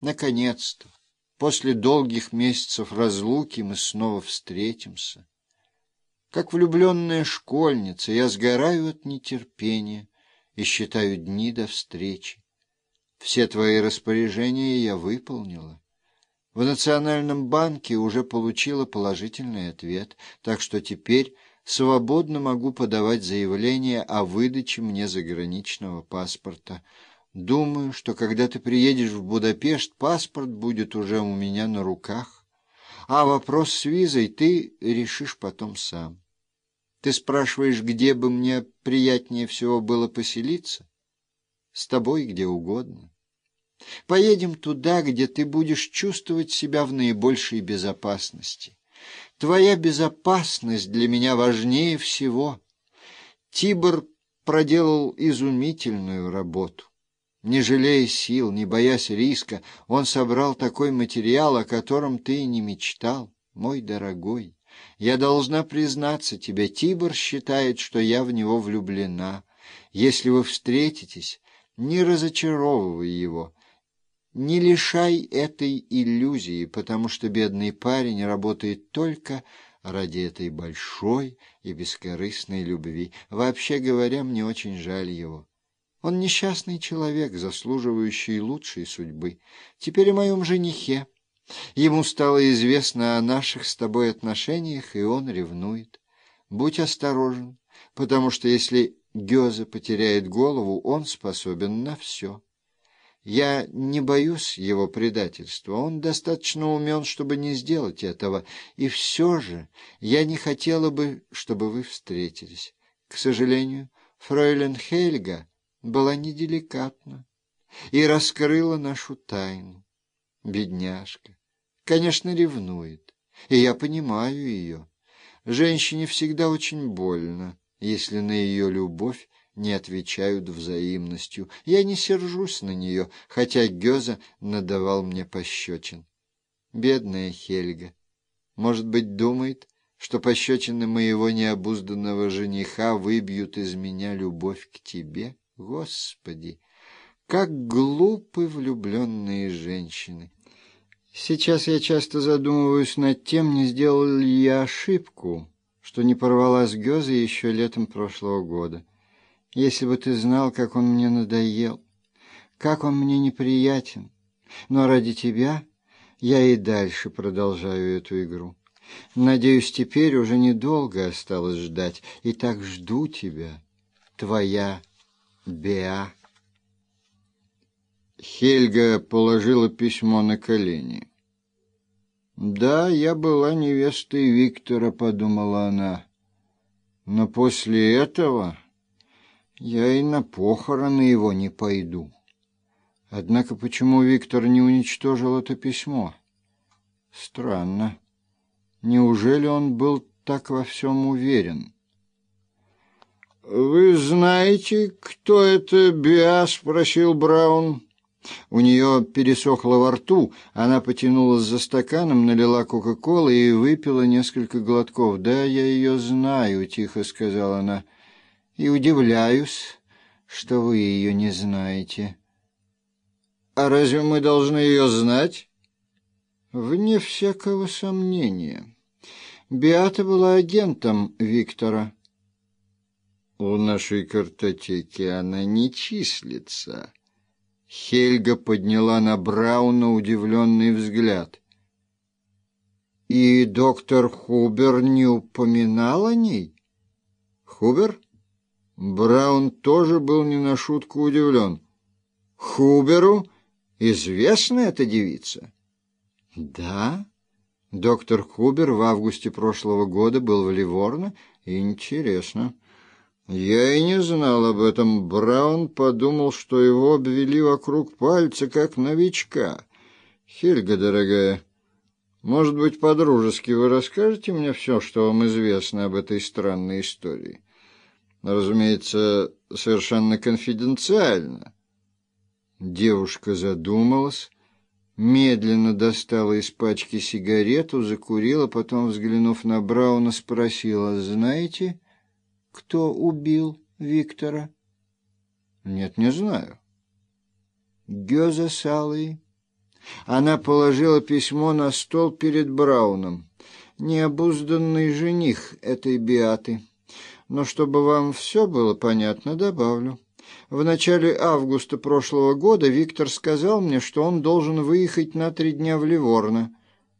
Наконец-то, после долгих месяцев разлуки, мы снова встретимся. Как влюбленная школьница, я сгораю от нетерпения и считаю дни до встречи. Все твои распоряжения я выполнила. В Национальном банке уже получила положительный ответ, так что теперь свободно могу подавать заявление о выдаче мне заграничного паспорта. Думаю, что когда ты приедешь в Будапешт, паспорт будет уже у меня на руках. А вопрос с визой ты решишь потом сам. Ты спрашиваешь, где бы мне приятнее всего было поселиться? С тобой где угодно. Поедем туда, где ты будешь чувствовать себя в наибольшей безопасности. Твоя безопасность для меня важнее всего. Тибор проделал изумительную работу. Не жалея сил, не боясь риска, он собрал такой материал, о котором ты и не мечтал, мой дорогой. Я должна признаться тебе, Тибор считает, что я в него влюблена. Если вы встретитесь, не разочаровывай его. Не лишай этой иллюзии, потому что бедный парень работает только ради этой большой и бескорыстной любви. Вообще говоря, мне очень жаль его. Он несчастный человек, заслуживающий лучшей судьбы. Теперь о моем женихе. Ему стало известно о наших с тобой отношениях, и он ревнует. Будь осторожен, потому что если Гёза потеряет голову, он способен на все. Я не боюсь его предательства, он достаточно умен, чтобы не сделать этого, и все же я не хотела бы, чтобы вы встретились. К сожалению, фройлен Хельга была неделикатна и раскрыла нашу тайну. Бедняжка, конечно, ревнует, и я понимаю ее. Женщине всегда очень больно, если на ее любовь не отвечают взаимностью. Я не сержусь на нее, хотя Гёза надавал мне пощечин. Бедная Хельга, может быть, думает, что пощечины моего необузданного жениха выбьют из меня любовь к тебе? Господи, как глупы влюбленные женщины! Сейчас я часто задумываюсь над тем, не сделал ли я ошибку, что не порвала с Гёзой еще летом прошлого года. Если бы ты знал, как он мне надоел, как он мне неприятен. Но ради тебя я и дальше продолжаю эту игру. Надеюсь, теперь уже недолго осталось ждать, и так жду тебя, твоя Беа. Хельга положила письмо на колени. «Да, я была невестой Виктора», — подумала она. «Но после этого я и на похороны его не пойду». Однако почему Виктор не уничтожил это письмо? Странно. Неужели он был так во всем уверен? «Вы знаете, кто это Биа?» — спросил Браун. У нее пересохло во рту, она потянулась за стаканом, налила кока-колы и выпила несколько глотков. «Да, я ее знаю», — тихо сказала она, — «и удивляюсь, что вы ее не знаете». «А разве мы должны ее знать?» «Вне всякого сомнения. Биата была агентом Виктора». «У нашей картотеки она не числится». Хельга подняла на Брауна удивленный взгляд. «И доктор Хубер не упоминал о ней?» «Хубер?» Браун тоже был не на шутку удивлен. «Хуберу известна эта девица?» «Да». Доктор Хубер в августе прошлого года был в Ливорно. Интересно. Я и не знал об этом. Браун подумал, что его обвели вокруг пальца, как новичка. Хельга, дорогая, может быть, по-дружески вы расскажете мне все, что вам известно об этой странной истории? Разумеется, совершенно конфиденциально. Девушка задумалась, медленно достала из пачки сигарету, закурила, потом, взглянув на Брауна, спросила, «Знаете...» кто убил Виктора? Нет, не знаю. Гёза Салый. Она положила письмо на стол перед Брауном. Необузданный жених этой Биаты. Но чтобы вам все было понятно, добавлю. В начале августа прошлого года Виктор сказал мне, что он должен выехать на три дня в Ливорно.